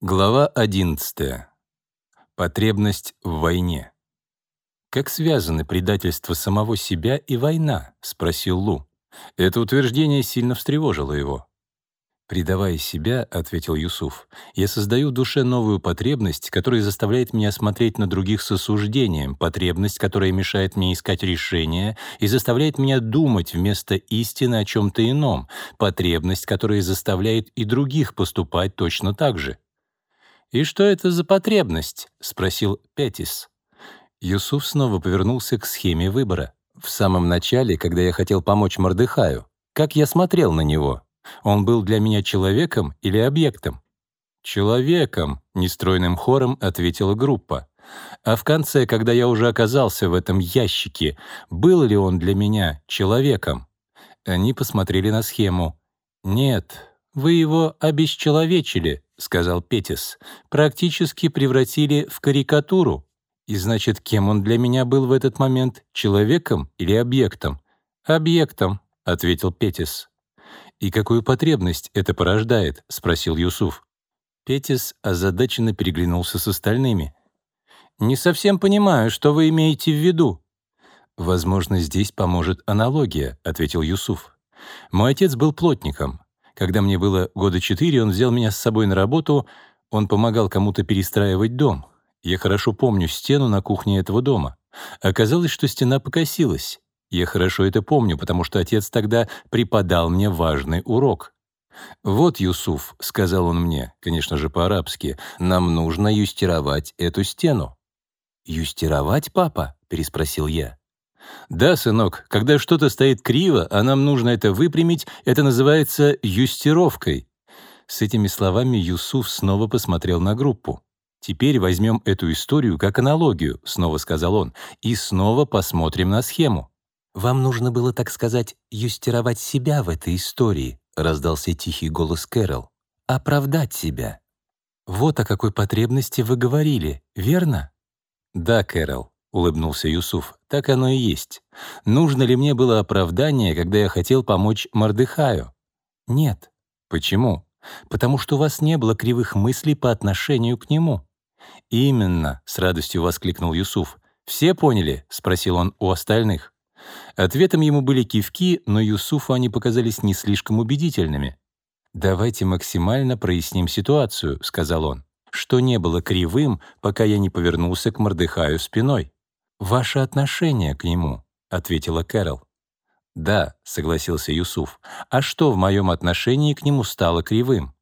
Глава 11. Потребность в войне. «Как связаны предательство самого себя и война?» — спросил Лу. Это утверждение сильно встревожило его. «Предавая себя», — ответил Юсуф, — «я создаю в душе новую потребность, которая заставляет меня смотреть на других с осуждением, потребность, которая мешает мне искать решения и заставляет меня думать вместо истины о чем-то ином, потребность, которая заставляет и других поступать точно так же». «И что это за потребность?» — спросил Петис. Юсуф снова повернулся к схеме выбора. В самом начале, когда я хотел помочь Мордыхаю, как я смотрел на него — он был для меня человеком или объектом? «Человеком», — нестройным хором ответила группа. А в конце, когда я уже оказался в этом ящике, был ли он для меня человеком? Они посмотрели на схему. «Нет, вы его обесчеловечили», — сказал Петис. «Практически превратили в карикатуру. И значит, кем он для меня был в этот момент? Человеком или объектом?» «Объектом», — ответил Петис. «И какую потребность это порождает?» — спросил Юсуф. Петис озадаченно переглянулся с остальными. «Не совсем понимаю, что вы имеете в виду». «Возможно, здесь поможет аналогия», — ответил Юсуф. «Мой отец был плотником. Когда мне было года четыре, он взял меня с собой на работу, он помогал кому-то перестраивать дом. Я хорошо помню стену на кухне этого дома. Оказалось, что стена покосилась. Я хорошо это помню, потому что отец тогда преподал мне важный урок. «Вот, Юсуф», — сказал он мне, конечно же по-арабски, «нам нужно юстировать эту стену». «Юстировать, папа?» — переспросил я. «Да, сынок, когда что-то стоит криво, а нам нужно это выпрямить, это называется юстировкой». С этими словами Юсуф снова посмотрел на группу. «Теперь возьмем эту историю как аналогию», — снова сказал он, «и снова посмотрим на схему. «Вам нужно было, так сказать, юстировать себя в этой истории», — раздался тихий голос Кэрол. «Оправдать себя». «Вот о какой потребности вы говорили, верно?» «Да, Кэрол», — улыбнулся Юсуф, — «так оно и есть. Нужно ли мне было оправдание, когда я хотел помочь Мордыхаю?» «Нет». «Почему?» «Потому что у вас не было кривых мыслей по отношению к нему». «Именно», — с радостью воскликнул Юсуф. «Все поняли?» — спросил он у остальных. Ответом ему были кивки, но Юсуфу они показались не слишком убедительными. «Давайте максимально проясним ситуацию», — сказал он, «что не было кривым, пока я не повернулся к Мордыхаю спиной». «Ваше отношение к нему», — ответила Кэрол. «Да», — согласился Юсуф, «а что в моем отношении к нему стало кривым?»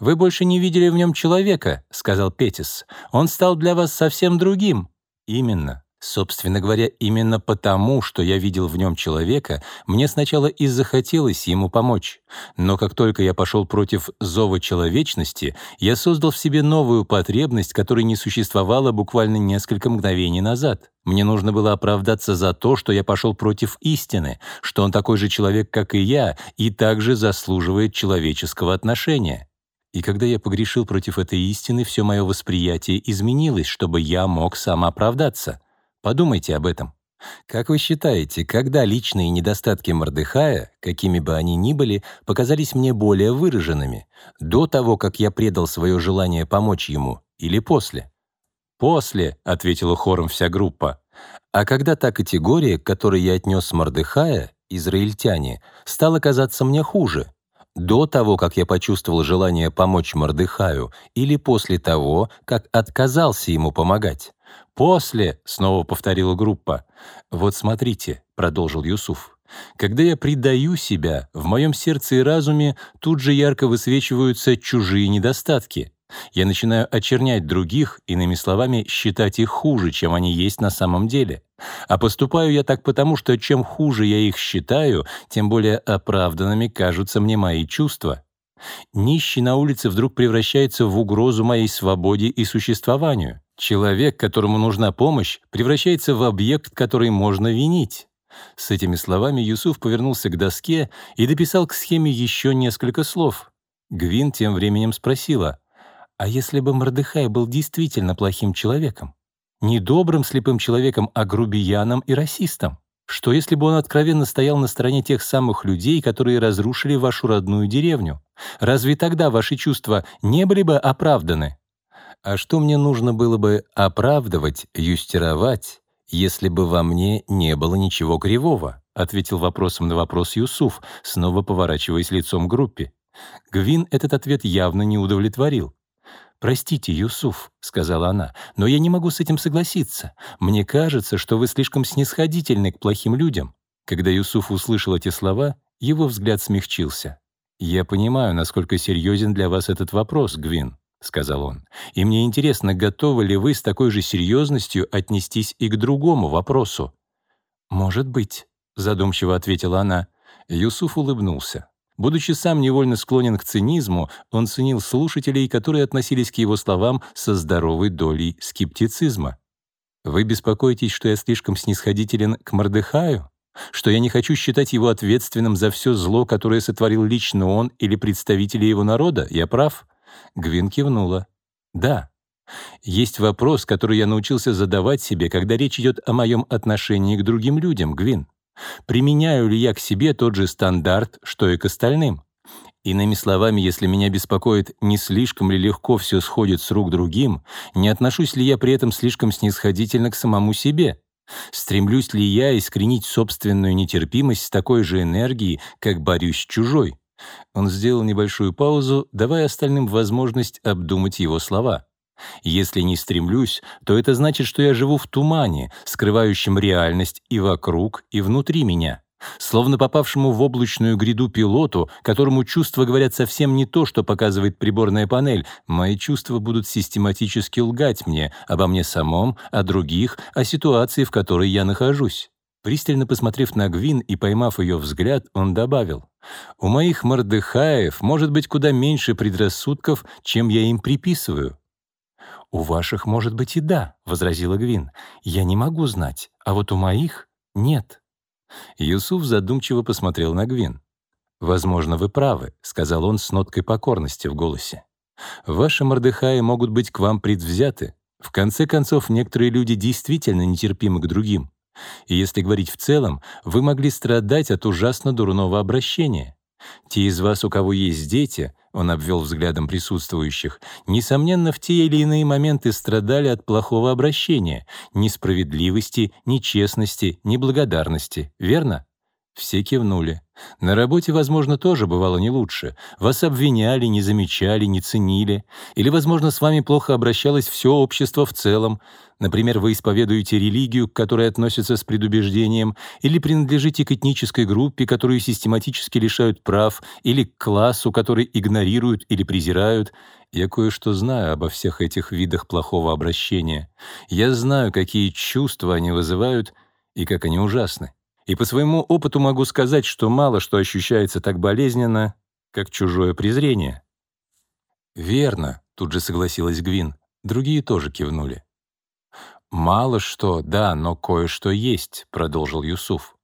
«Вы больше не видели в нем человека», — сказал Петис. «Он стал для вас совсем другим». «Именно. Собственно говоря, именно потому, что я видел в нем человека, мне сначала и захотелось ему помочь. Но как только я пошел против зова человечности, я создал в себе новую потребность, которой не существовало буквально несколько мгновений назад. Мне нужно было оправдаться за то, что я пошел против истины, что он такой же человек, как и я, и также заслуживает человеческого отношения. И когда я погрешил против этой истины, все мое восприятие изменилось, чтобы я мог самооправдаться. Подумайте об этом. Как вы считаете, когда личные недостатки Мордыхая, какими бы они ни были, показались мне более выраженными? До того, как я предал свое желание помочь ему, или после? «После», — ответила хором вся группа. А когда та категория, к которой я отнес Мордыхая, израильтяне, стала казаться мне хуже? До того, как я почувствовал желание помочь Мордыхаю, или после того, как отказался ему помогать? «После», — снова повторила группа. «Вот смотрите», — продолжил Юсуф, «когда я предаю себя, в моем сердце и разуме тут же ярко высвечиваются чужие недостатки. Я начинаю очернять других, иными словами, считать их хуже, чем они есть на самом деле. А поступаю я так потому, что чем хуже я их считаю, тем более оправданными кажутся мне мои чувства. Нищий на улице вдруг превращается в угрозу моей свободе и существованию. Человек, которому нужна помощь, превращается в объект, который можно винить. С этими словами Юсуф повернулся к доске и дописал к схеме еще несколько слов. Гвин тем временем спросила, «А если бы Мордыхай был действительно плохим человеком? Не добрым слепым человеком, а грубияном и расистом? Что если бы он откровенно стоял на стороне тех самых людей, которые разрушили вашу родную деревню? Разве тогда ваши чувства не были бы оправданы? А что мне нужно было бы оправдывать, юстировать, если бы во мне не было ничего кривого? ответил вопросом на вопрос Юсуф, снова поворачиваясь лицом к группе. Гвин этот ответ явно не удовлетворил. «Простите, Юсуф», — сказала она, — «но я не могу с этим согласиться. Мне кажется, что вы слишком снисходительны к плохим людям». Когда Юсуф услышал эти слова, его взгляд смягчился. «Я понимаю, насколько серьезен для вас этот вопрос, Гвин», — сказал он. «И мне интересно, готовы ли вы с такой же серьезностью отнестись и к другому вопросу?» «Может быть», — задумчиво ответила она. Юсуф улыбнулся. Будучи сам невольно склонен к цинизму, он ценил слушателей, которые относились к его словам со здоровой долей скептицизма. «Вы беспокоитесь, что я слишком снисходителен к Мордыхаю? Что я не хочу считать его ответственным за все зло, которое сотворил лично он или представители его народа? Я прав?» Гвин кивнула. «Да. Есть вопрос, который я научился задавать себе, когда речь идет о моем отношении к другим людям, Гвин. Применяю ли я к себе тот же стандарт, что и к остальным? Иными словами, если меня беспокоит, не слишком ли легко все сходит с рук другим, не отношусь ли я при этом слишком снисходительно к самому себе? Стремлюсь ли я искоренить собственную нетерпимость с такой же энергией, как борюсь с чужой? Он сделал небольшую паузу, давая остальным возможность обдумать его слова. Если не стремлюсь, то это значит, что я живу в тумане, скрывающем реальность и вокруг, и внутри меня. Словно попавшему в облачную гряду пилоту, которому чувства говорят совсем не то, что показывает приборная панель, мои чувства будут систематически лгать мне обо мне самом, о других, о ситуации, в которой я нахожусь. Пристально посмотрев на Гвин и поймав ее взгляд, он добавил, «У моих мордыхаев может быть куда меньше предрассудков, чем я им приписываю. «У ваших, может быть, и да», — возразила Гвин. «Я не могу знать, а вот у моих — нет». Юсуф задумчиво посмотрел на Гвин. «Возможно, вы правы», — сказал он с ноткой покорности в голосе. «Ваши мордыхаи могут быть к вам предвзяты. В конце концов, некоторые люди действительно нетерпимы к другим. И если говорить в целом, вы могли страдать от ужасно дурного обращения. Те из вас, у кого есть дети, он обвел взглядом присутствующих, несомненно, в те или иные моменты страдали от плохого обращения, несправедливости, нечестности, неблагодарности, верно? Все кивнули. На работе, возможно, тоже бывало не лучше. Вас обвиняли, не замечали, не ценили. Или, возможно, с вами плохо обращалось все общество в целом. Например, вы исповедуете религию, к которой относятся с предубеждением, или принадлежите к этнической группе, которую систематически лишают прав, или к классу, который игнорируют или презирают. Я кое-что знаю обо всех этих видах плохого обращения. Я знаю, какие чувства они вызывают и как они ужасны. И по своему опыту могу сказать, что мало что ощущается так болезненно, как чужое презрение. «Верно», — тут же согласилась Гвин. Другие тоже кивнули. «Мало что, да, но кое-что есть», — продолжил Юсуф.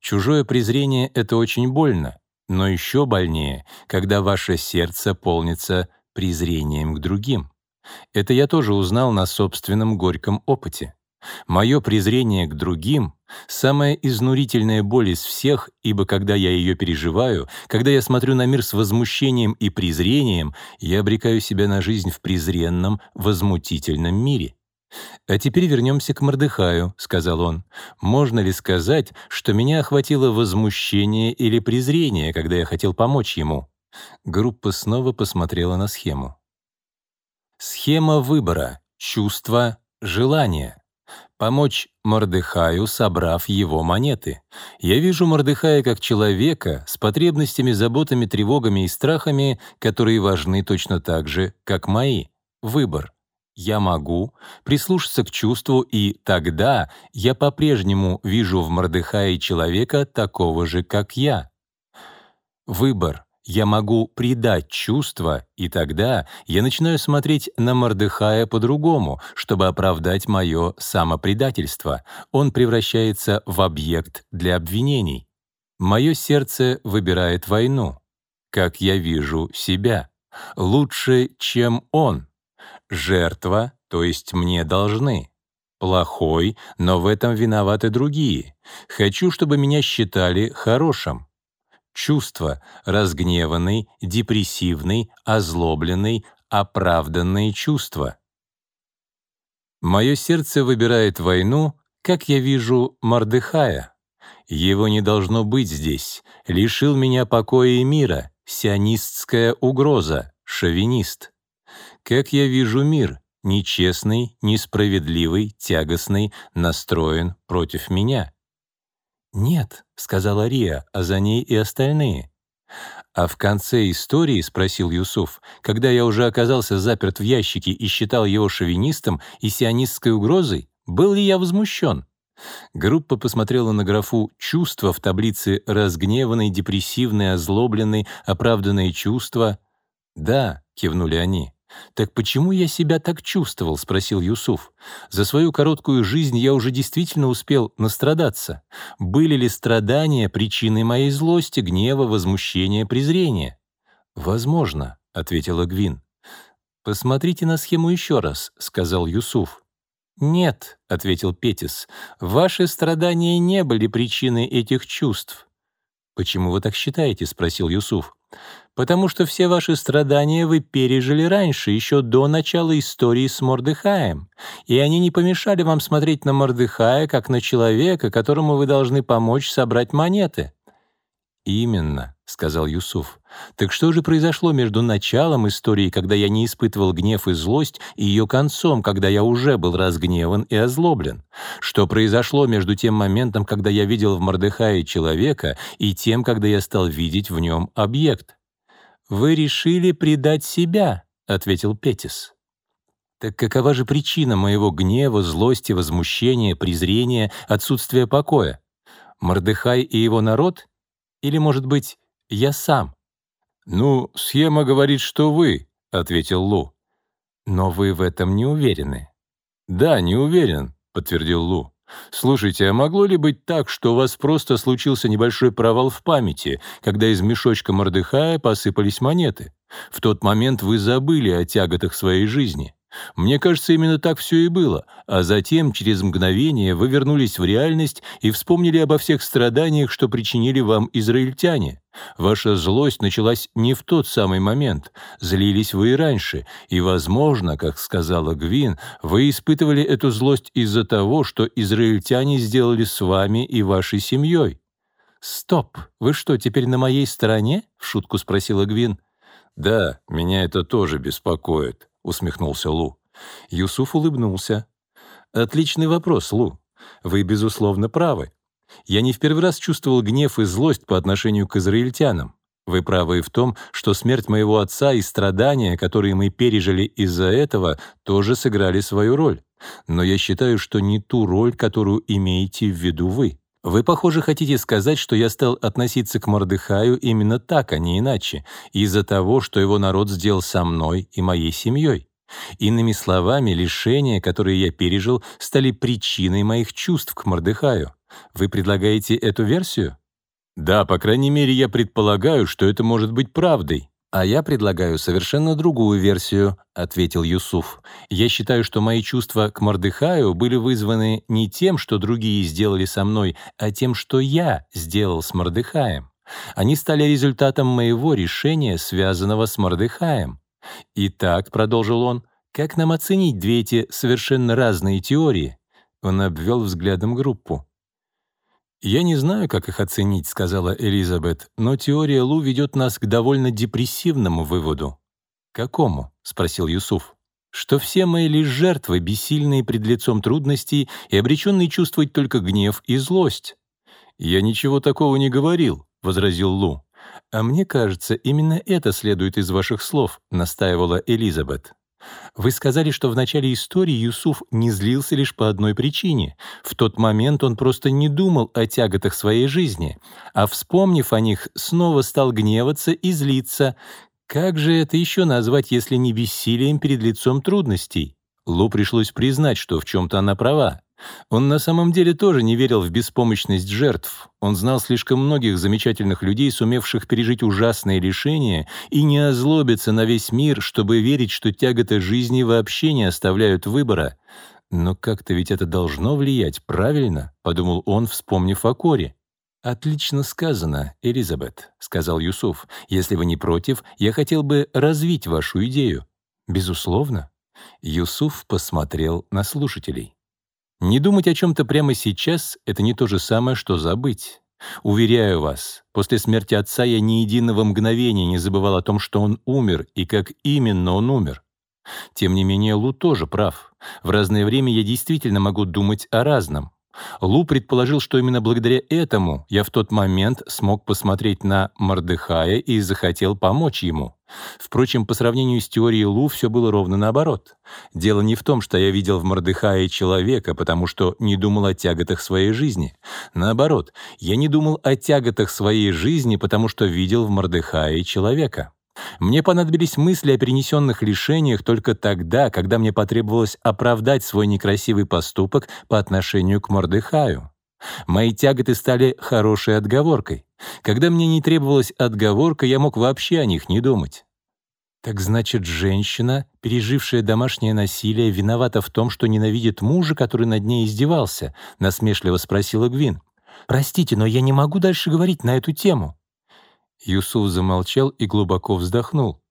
«Чужое презрение — это очень больно, но еще больнее, когда ваше сердце полнится презрением к другим. Это я тоже узнал на собственном горьком опыте. Мое презрение к другим — самая изнурительная боль из всех, ибо когда я ее переживаю, когда я смотрю на мир с возмущением и презрением, я обрекаю себя на жизнь в презренном, возмутительном мире. «А теперь вернемся к Мордыхаю», — сказал он. «Можно ли сказать, что меня охватило возмущение или презрение, когда я хотел помочь ему?» Группа снова посмотрела на схему. Схема выбора, чувства, желания. Помочь Мордыхаю, собрав его монеты. Я вижу Мордыхая как человека с потребностями, заботами, тревогами и страхами, которые важны точно так же, как мои. Выбор. Я могу прислушаться к чувству, и тогда я по-прежнему вижу в Мордыхае человека такого же, как я. Выбор я могу предать чувства, и тогда я начинаю смотреть на Мордыхая по-другому, чтобы оправдать мое самопредательство. Он превращается в объект для обвинений. Мое сердце выбирает войну. Как я вижу себя. Лучше, чем он. Жертва, то есть мне должны. плохой, но в этом виноваты другие. Хочу, чтобы меня считали хорошим. Чувства — разгневанный, депрессивный, озлобленный, оправданные чувства. Мое сердце выбирает войну, как я вижу Мордыхая. Его не должно быть здесь. Лишил меня покоя и мира. Сионистская угроза. Шовинист. Как я вижу мир, нечестный, несправедливый, тягостный, настроен против меня. «Нет», — сказала Рия, а за ней и остальные. «А в конце истории, — спросил Юсуф, — когда я уже оказался заперт в ящике и считал его шовинистом и сионистской угрозой, был ли я возмущен?» Группа посмотрела на графу «чувства» в таблице «разгневанный», «депрессивный», «озлобленный», «оправданные чувства». «Да», — кивнули они. «Так почему я себя так чувствовал?» — спросил Юсуф. «За свою короткую жизнь я уже действительно успел настрадаться. Были ли страдания причиной моей злости, гнева, возмущения, презрения?» «Возможно», — ответила Гвин. «Посмотрите на схему еще раз», — сказал Юсуф. «Нет», — ответил Петис, — «ваши страдания не были причиной этих чувств». «Почему вы так считаете?» — спросил Юсуф потому что все ваши страдания вы пережили раньше, еще до начала истории с Мордыхаем, и они не помешали вам смотреть на Мордыхая как на человека, которому вы должны помочь собрать монеты». «Именно», — сказал Юсуф. «Так что же произошло между началом истории, когда я не испытывал гнев и злость, и ее концом, когда я уже был разгневан и озлоблен? Что произошло между тем моментом, когда я видел в Мордыхае человека, и тем, когда я стал видеть в нем объект?» «Вы решили предать себя», — ответил Петис. «Так какова же причина моего гнева, злости, возмущения, презрения, отсутствия покоя? Мордыхай и его народ? Или, может быть, я сам?» «Ну, схема говорит, что вы», — ответил Лу. «Но вы в этом не уверены». «Да, не уверен», — подтвердил Лу. «Слушайте, а могло ли быть так, что у вас просто случился небольшой провал в памяти, когда из мешочка Мордыхая посыпались монеты? В тот момент вы забыли о тяготах своей жизни. Мне кажется, именно так все и было, а затем, через мгновение, вы вернулись в реальность и вспомнили обо всех страданиях, что причинили вам израильтяне. Ваша злость началась не в тот самый момент, злились вы и раньше, и, возможно, как сказала Гвин, вы испытывали эту злость из-за того, что израильтяне сделали с вами и вашей семьей. «Стоп! Вы что, теперь на моей стороне?» — в шутку спросила Гвин. «Да, меня это тоже беспокоит», — усмехнулся Лу. Юсуф улыбнулся. «Отличный вопрос, Лу. Вы, безусловно, правы. Я не в первый раз чувствовал гнев и злость по отношению к израильтянам. Вы правы и в том, что смерть моего отца и страдания, которые мы пережили из-за этого, тоже сыграли свою роль. Но я считаю, что не ту роль, которую имеете в виду вы. Вы, похоже, хотите сказать, что я стал относиться к Мордыхаю именно так, а не иначе, из-за того, что его народ сделал со мной и моей семьей. Иными словами, лишения, которые я пережил, стали причиной моих чувств к Мордыхаю. Вы предлагаете эту версию? Да, по крайней мере, я предполагаю, что это может быть правдой. «А я предлагаю совершенно другую версию», — ответил Юсуф. «Я считаю, что мои чувства к Мордыхаю были вызваны не тем, что другие сделали со мной, а тем, что я сделал с Мордыхаем. Они стали результатом моего решения, связанного с Мордыхаем. Итак, — продолжил он, — как нам оценить две эти совершенно разные теории?» Он обвел взглядом группу. «Я не знаю, как их оценить», — сказала Элизабет, «но теория Лу ведет нас к довольно депрессивному выводу». «Какому?» — спросил Юсуф. «Что все мы лишь жертвы, бессильные пред лицом трудностей и обреченные чувствовать только гнев и злость». «Я ничего такого не говорил», — возразил Лу. «А мне кажется, именно это следует из ваших слов», — настаивала Элизабет. Вы сказали, что в начале истории Юсуф не злился лишь по одной причине. В тот момент он просто не думал о тяготах своей жизни, а, вспомнив о них, снова стал гневаться и злиться. Как же это еще назвать, если не бессилием перед лицом трудностей? Лу пришлось признать, что в чем-то она права. Он на самом деле тоже не верил в беспомощность жертв. Он знал слишком многих замечательных людей, сумевших пережить ужасные лишения и не озлобиться на весь мир, чтобы верить, что тяготы жизни вообще не оставляют выбора. «Но как-то ведь это должно влиять, правильно?» — подумал он, вспомнив о Коре. «Отлично сказано, Элизабет», — сказал Юсуф. «Если вы не против, я хотел бы развить вашу идею». «Безусловно». Юсуф посмотрел на слушателей. «Не думать о чем-то прямо сейчас — это не то же самое, что забыть. Уверяю вас, после смерти отца я ни единого мгновения не забывал о том, что он умер и как именно он умер. Тем не менее, Лу тоже прав. В разное время я действительно могу думать о разном. Лу предположил, что именно благодаря этому я в тот момент смог посмотреть на Мордыхая и захотел помочь ему. Впрочем, по сравнению с теорией Лу все было ровно наоборот. Дело не в том, что я видел в Мордыхае человека, потому что не думал о тяготах своей жизни. Наоборот, я не думал о тяготах своей жизни, потому что видел в Мордыхае человека. Мне понадобились мысли о перенесенных лишениях только тогда, когда мне потребовалось оправдать свой некрасивый поступок по отношению к Мордыхаю. Мои тяготы стали хорошей отговоркой. Когда мне не требовалась отговорка, я мог вообще о них не думать. Так значит, женщина, пережившая домашнее насилие, виновата в том, что ненавидит мужа, который над ней издевался, насмешливо спросила Гвин. Простите, но я не могу дальше говорить на эту тему. Юсуф замолчал и глубоко вздохнул.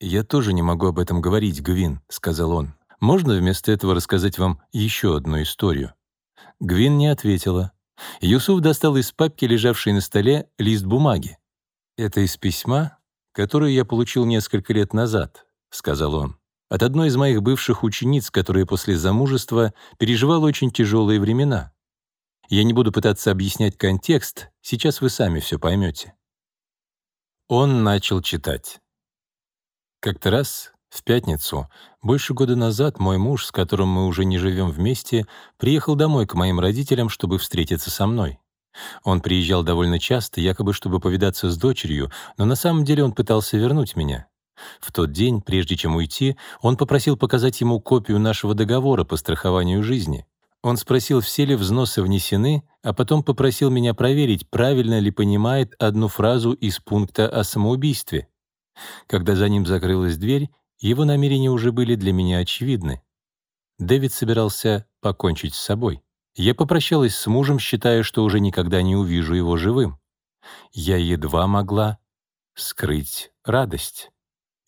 «Я тоже не могу об этом говорить, Гвин», — сказал он. «Можно вместо этого рассказать вам еще одну историю?» Гвин не ответила. Юсуф достал из папки, лежавшей на столе, лист бумаги. «Это из письма, которое я получил несколько лет назад», — сказал он, «от одной из моих бывших учениц, которая после замужества переживала очень тяжелые времена. Я не буду пытаться объяснять контекст, сейчас вы сами все поймете. Он начал читать. Как-то раз, в пятницу, больше года назад, мой муж, с которым мы уже не живем вместе, приехал домой к моим родителям, чтобы встретиться со мной. Он приезжал довольно часто, якобы чтобы повидаться с дочерью, но на самом деле он пытался вернуть меня. В тот день, прежде чем уйти, он попросил показать ему копию нашего договора по страхованию жизни. Он спросил, все ли взносы внесены, а потом попросил меня проверить, правильно ли понимает одну фразу из пункта о самоубийстве. Когда за ним закрылась дверь, его намерения уже были для меня очевидны. Дэвид собирался покончить с собой. Я попрощалась с мужем, считая, что уже никогда не увижу его живым. Я едва могла скрыть радость.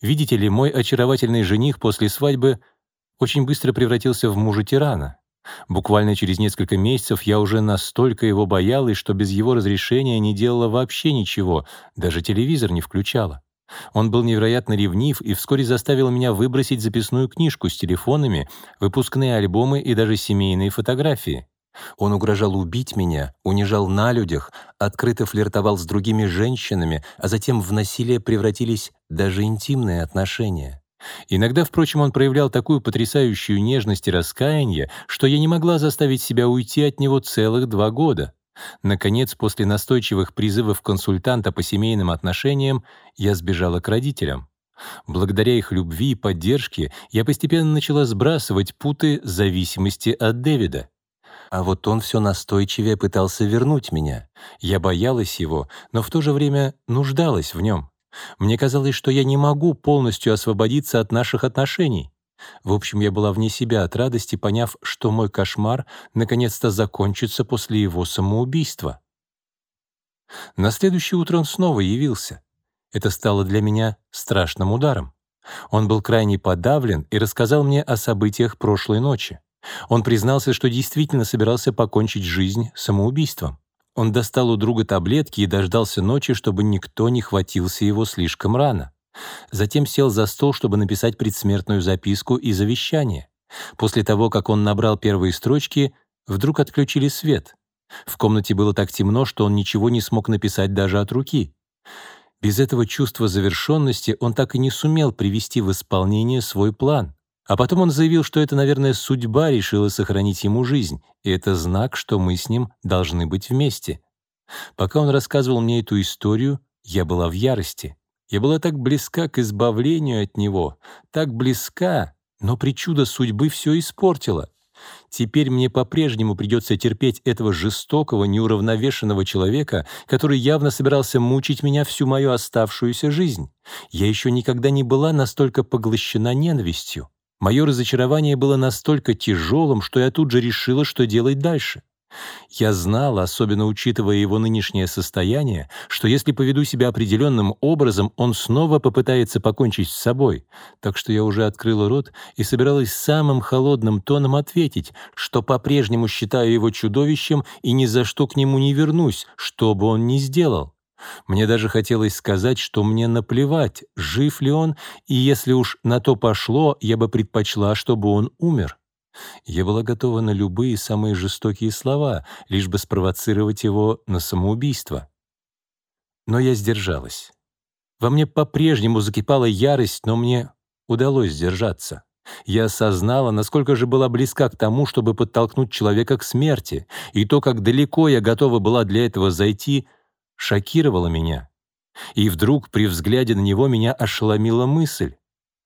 Видите ли, мой очаровательный жених после свадьбы очень быстро превратился в мужа-тирана. Буквально через несколько месяцев я уже настолько его боялась, что без его разрешения не делала вообще ничего, даже телевизор не включала. Он был невероятно ревнив и вскоре заставил меня выбросить записную книжку с телефонами, выпускные альбомы и даже семейные фотографии. Он угрожал убить меня, унижал на людях, открыто флиртовал с другими женщинами, а затем в насилие превратились даже интимные отношения. Иногда, впрочем, он проявлял такую потрясающую нежность и раскаяние, что я не могла заставить себя уйти от него целых два года. Наконец, после настойчивых призывов консультанта по семейным отношениям, я сбежала к родителям. Благодаря их любви и поддержке я постепенно начала сбрасывать путы зависимости от Дэвида. А вот он все настойчивее пытался вернуть меня. Я боялась его, но в то же время нуждалась в нем. Мне казалось, что я не могу полностью освободиться от наших отношений. В общем, я была вне себя от радости, поняв, что мой кошмар наконец-то закончится после его самоубийства. На следующее утро он снова явился. Это стало для меня страшным ударом. Он был крайне подавлен и рассказал мне о событиях прошлой ночи. Он признался, что действительно собирался покончить жизнь самоубийством. Он достал у друга таблетки и дождался ночи, чтобы никто не хватился его слишком рано. Затем сел за стол, чтобы написать предсмертную записку и завещание. После того, как он набрал первые строчки, вдруг отключили свет. В комнате было так темно, что он ничего не смог написать даже от руки. Без этого чувства завершенности он так и не сумел привести в исполнение свой план. А потом он заявил, что это, наверное, судьба решила сохранить ему жизнь, и это знак, что мы с ним должны быть вместе. Пока он рассказывал мне эту историю, я была в ярости. Я была так близка к избавлению от него, так близка, но причуда судьбы все испортила. Теперь мне по-прежнему придется терпеть этого жестокого, неуравновешенного человека, который явно собирался мучить меня всю мою оставшуюся жизнь. Я еще никогда не была настолько поглощена ненавистью. Мое разочарование было настолько тяжелым, что я тут же решила, что делать дальше. Я знала, особенно учитывая его нынешнее состояние, что если поведу себя определенным образом, он снова попытается покончить с собой. Так что я уже открыла рот и собиралась самым холодным тоном ответить, что по-прежнему считаю его чудовищем и ни за что к нему не вернусь, что бы он ни сделал. Мне даже хотелось сказать, что мне наплевать, жив ли он, и если уж на то пошло, я бы предпочла, чтобы он умер. Я была готова на любые самые жестокие слова, лишь бы спровоцировать его на самоубийство. Но я сдержалась. Во мне по-прежнему закипала ярость, но мне удалось сдержаться. Я осознала, насколько же была близка к тому, чтобы подтолкнуть человека к смерти, и то, как далеко я готова была для этого зайти, шокировало меня. И вдруг при взгляде на него меня ошеломила мысль.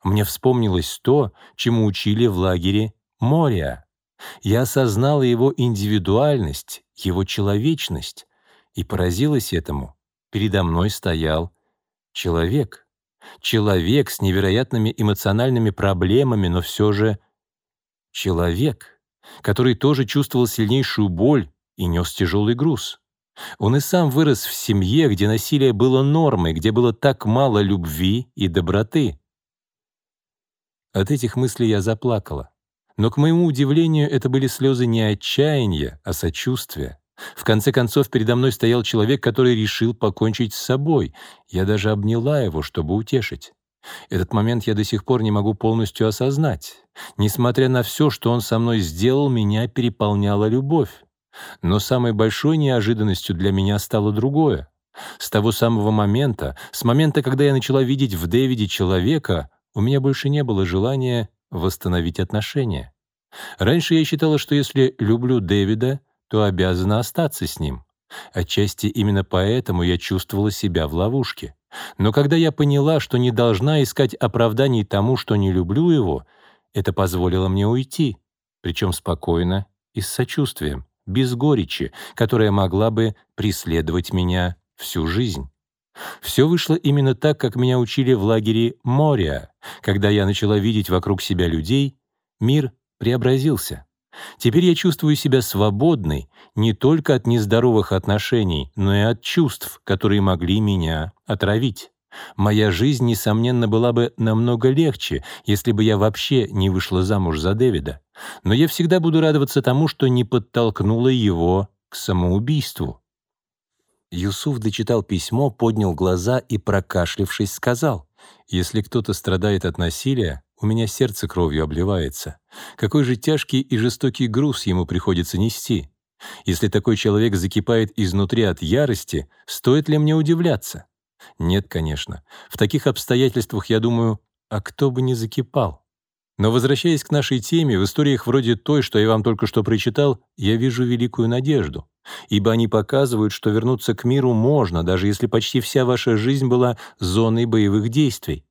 Мне вспомнилось то, чему учили в лагере Моря. Я осознала его индивидуальность, его человечность и поразилась этому. Передо мной стоял человек. Человек с невероятными эмоциональными проблемами, но все же человек, который тоже чувствовал сильнейшую боль и нес тяжелый груз. Он и сам вырос в семье, где насилие было нормой, где было так мало любви и доброты. От этих мыслей я заплакала. Но, к моему удивлению, это были слезы не отчаяния, а сочувствия. В конце концов, передо мной стоял человек, который решил покончить с собой. Я даже обняла его, чтобы утешить. Этот момент я до сих пор не могу полностью осознать. Несмотря на все, что он со мной сделал, меня переполняла любовь. Но самой большой неожиданностью для меня стало другое. С того самого момента, с момента, когда я начала видеть в Дэвиде человека, у меня больше не было желания восстановить отношения. Раньше я считала, что если люблю Дэвида, то обязана остаться с ним. Отчасти именно поэтому я чувствовала себя в ловушке. Но когда я поняла, что не должна искать оправданий тому, что не люблю его, это позволило мне уйти, причем спокойно и с сочувствием, без горечи, которая могла бы преследовать меня всю жизнь. Все вышло именно так, как меня учили в лагере Мория. Когда я начала видеть вокруг себя людей, мир преобразился. Теперь я чувствую себя свободной не только от нездоровых отношений, но и от чувств, которые могли меня отравить. Моя жизнь, несомненно, была бы намного легче, если бы я вообще не вышла замуж за Дэвида. Но я всегда буду радоваться тому, что не подтолкнула его к самоубийству. Юсуф дочитал письмо, поднял глаза и, прокашлившись, сказал, «Если кто-то страдает от насилия, у меня сердце кровью обливается. Какой же тяжкий и жестокий груз ему приходится нести? Если такой человек закипает изнутри от ярости, стоит ли мне удивляться? Нет, конечно. В таких обстоятельствах я думаю, а кто бы не закипал? Но возвращаясь к нашей теме, в историях вроде той, что я вам только что прочитал, я вижу великую надежду, ибо они показывают, что вернуться к миру можно, даже если почти вся ваша жизнь была зоной боевых действий.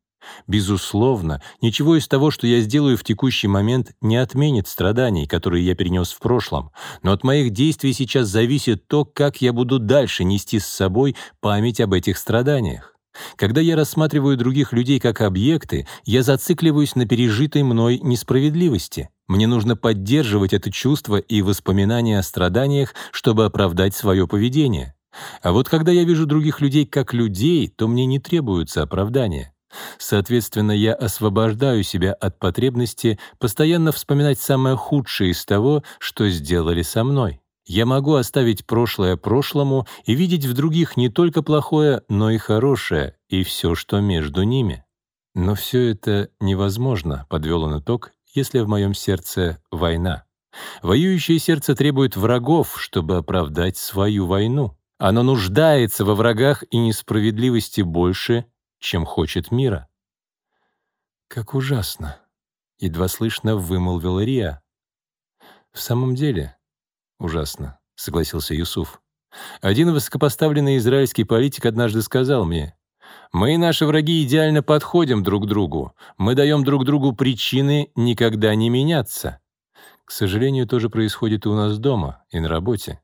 Безусловно, ничего из того, что я сделаю в текущий момент, не отменит страданий, которые я перенес в прошлом, но от моих действий сейчас зависит то, как я буду дальше нести с собой память об этих страданиях. Когда я рассматриваю других людей как объекты, я зацикливаюсь на пережитой мной несправедливости. Мне нужно поддерживать это чувство и воспоминания о страданиях, чтобы оправдать свое поведение. А вот когда я вижу других людей как людей, то мне не требуются оправдания. Соответственно, я освобождаю себя от потребности постоянно вспоминать самое худшее из того, что сделали со мной. Я могу оставить прошлое прошлому и видеть в других не только плохое, но и хорошее, и все, что между ними. Но все это невозможно, подвел он итог, если в моем сердце война. Воюющее сердце требует врагов, чтобы оправдать свою войну. Оно нуждается во врагах и несправедливости больше, чем хочет мира. «Как ужасно!» — едва слышно вымолвила Риа. «В самом деле, «Ужасно», — согласился Юсуф. «Один высокопоставленный израильский политик однажды сказал мне, «Мы и наши враги идеально подходим друг другу. Мы даем друг другу причины никогда не меняться». К сожалению, то же происходит и у нас дома, и на работе.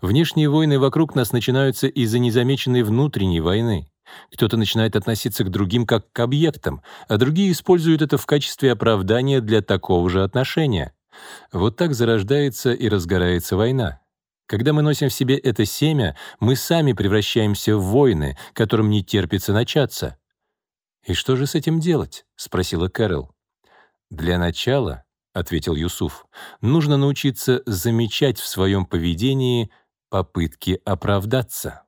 Внешние войны вокруг нас начинаются из-за незамеченной внутренней войны. Кто-то начинает относиться к другим как к объектам, а другие используют это в качестве оправдания для такого же отношения. Вот так зарождается и разгорается война. Когда мы носим в себе это семя, мы сами превращаемся в войны, которым не терпится начаться. «И что же с этим делать?» — спросила Кэрол. «Для начала», — ответил Юсуф, — «нужно научиться замечать в своем поведении попытки оправдаться».